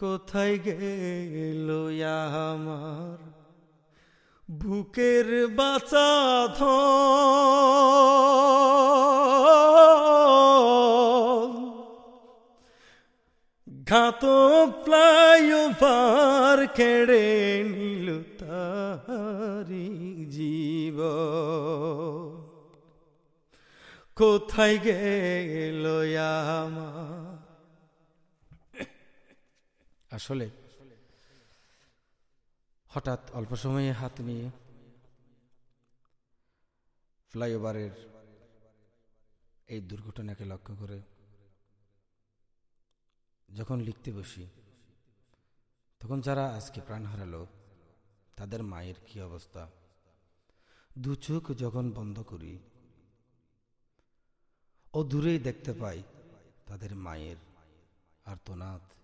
কোথায় গেল আমার? বুকের বাঁচা ঘাত ফ্লাইওভার কেড়ে নিল তারি জীব কোথায় গেল আমার? আসলে হঠাৎ অল্প সময়ে হাত নিয়ে ফ্লাইওভারের এই দুর্ঘটনাকে লক্ষ্য করে যখন লিখতে বসি, তখন যারা আজকে প্রাণ হারালো, তাদের মায়ের কি অবস্থা? দু চোখ যখন বন্ধ করি ও দূরেই দেখতে পাই তাদের মায়ের আর্তনাদ।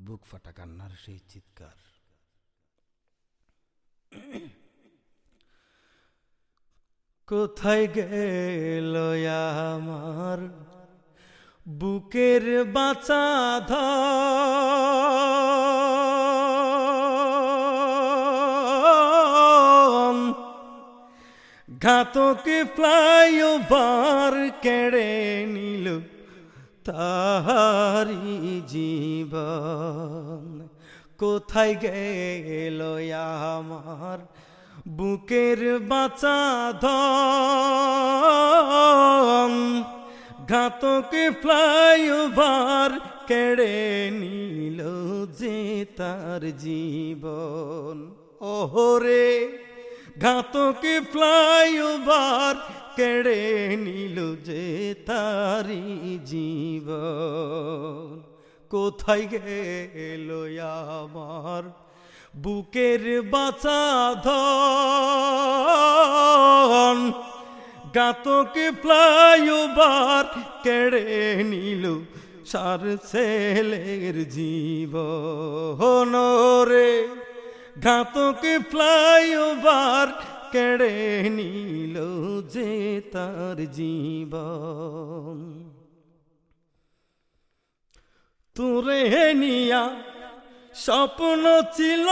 বুক ফাটা কান্নার সেই চিৎকার। কোথায় গেল আমার বুকের বাঁচা ধন? ঘাতকে ফ্লাইওভার কেড়ে নিল তাহারি জীবন। কোথায় গেল আমার বুকের বাঁচা ধন? ঘাতকে ফ্লাইওভার কেড়ে নিল যে তার জীবন। ওহরে ঘাতকে ফ্লাইওভার কেড়ে নিল যে তারি জীবন? কোথায় গেল আমার বুকের বাঁচা ধন? গাতকে ফ্লাইওভার কেড়ে নিল সার ছেলের জীবন? রে ঘাতকে ফ্লাইওভার কেড়ে নিল যে তার জীবন। তুরে নিয়া স্বপ্ন ছিল।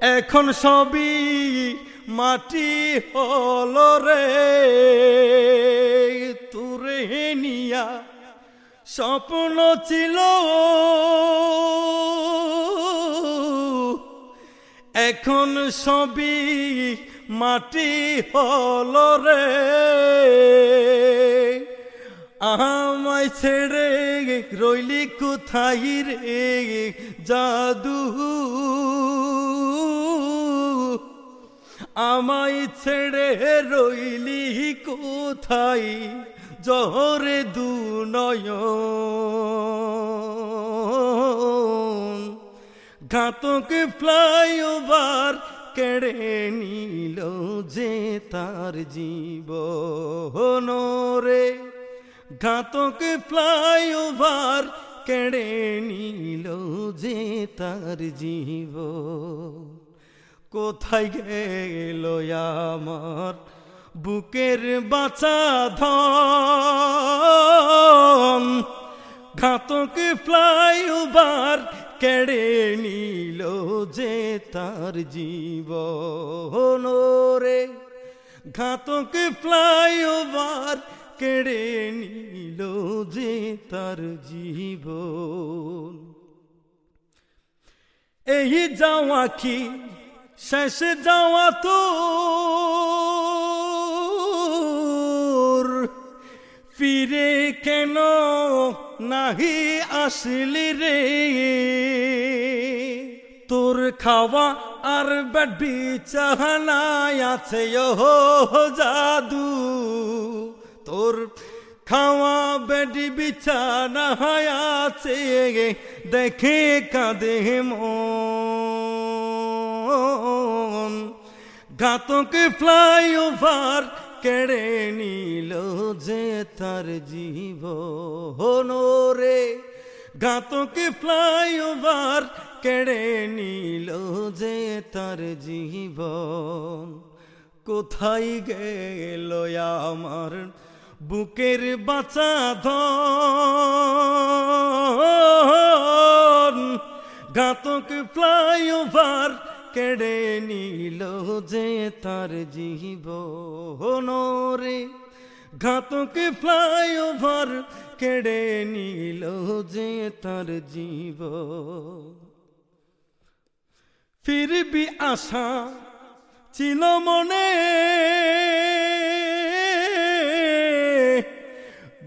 এখন সবই মাটি হল রে। তুরে নিয়া স্বপ্ন ছিল। এখন সবই মাটি হল রে। আমায় ছেড়ে রইলি কোথায় রে? জাদু। আমায় ছেড়ে রইলি কোথায়? জহরে দু নয়ন। ঘাতকে ফ্লাইওভার কেড়ে নিল যে তার জীবন রে। ঘাতকে ফ্লাইওভার কেড়ে নিল যে তার জীব কোথায় গেল আমার বুকের বাঁচা ধন? ঘাতকে ফ্লাইওভার কেড়ে নিল যে তার জীবন রে। ঘাতকে ফ্লাইওভার কেড়ে নিল যে তার জীবন। এই যাওয়া কি শেষ যাওয়া তো ফিরে কেন নাহি আসলি রে। তোর খাওয়া আর বেড বিছানায় আছে ও জাদু। তোর খাওয়া, বেড বিছানা আছে দেখে কাঁদে মন। ঘাতকে ফ্লাইওভার কেড়ে নিল যে তার জীবন রে ঘাতকে ফ্লাইওভার কেড়ে নিল যে তার জীবন। কোথায় গেল আমার বুকের বাঁচা ধন? ঘাতক ফ্লাইওভার কেড়ে নিল যে তার জীব রে। ঘাতক ফ্লাইওভার কেড়ে নিল যে তার জীব ফিরবি আশা ছিল মনে।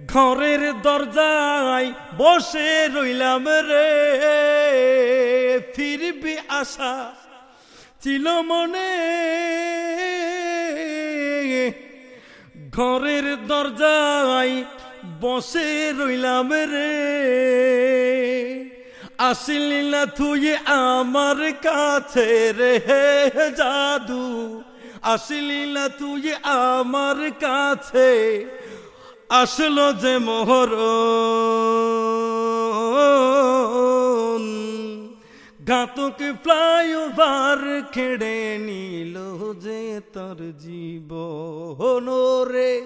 ঘরের দরজায় বসে রইলাম রে। ফিরবি আশা ছিল মনে। ঘরের দরজায় বসে রইলাম রে। আসলি না তুই আমার কাছে রে জাদু। আসলি না তুই আমার কাছে। আসলো যে মোহর। ঘাতক ফ্লাইওভার খেড়ে নিল যে তার জীব রে।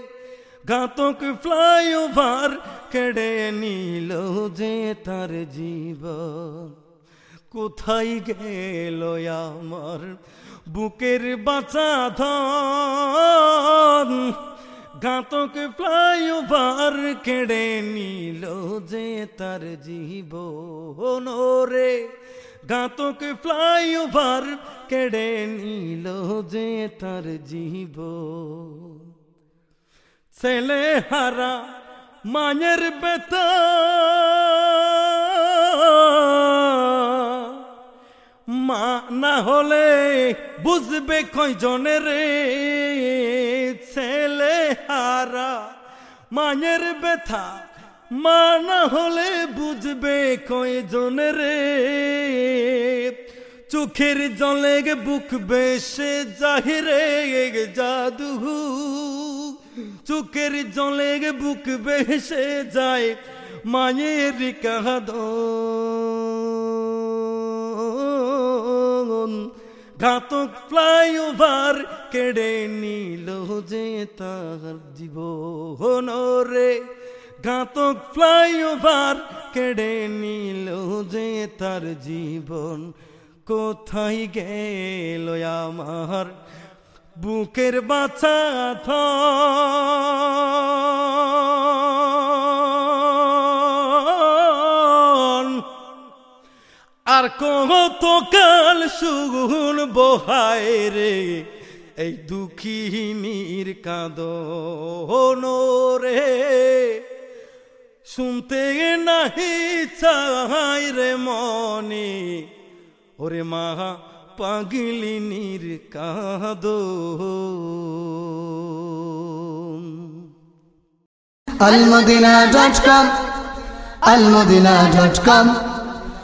ঘাতক ফ্লাইওভার কেড়ে নিল যে তার জীব কোথায় গেল আমার বুকের বাঁচা ধন? ঘাতক ফ্লাইওভার কেড়ে নিল যে তার জীব রে। ঘাতক ফ্লাইওভার কেড়ে নিল যে তার জীব। ছেলে হারা মায়ের বেতা মা না হলে বুঝবে কয়জনের রে। ছেলে হারা মায়ের ব্যথা মা না হলে বুঝবে কয়জনের রে? চোখের জলে বুক বেশে জাহিরে জাদু। চোখের জলে বুক বেসে যায় মায়ের কাহাদ ঘাতক ফ্লাইওভার কেড়ে নিল যে তার জীবন রে। ঘাতক ফ্লাইওভার কেড়ে নিল যে তার জীবন। কোথায় গেল আমার বুকের বাছা আর কত কাল সুগুন বহায় রে, এই দুঃখিনীর কাঁদ রে। শুনতে নাহি চাই রে মনে ওরে মা পাগলিনীর কাদ almadina.com almadina.com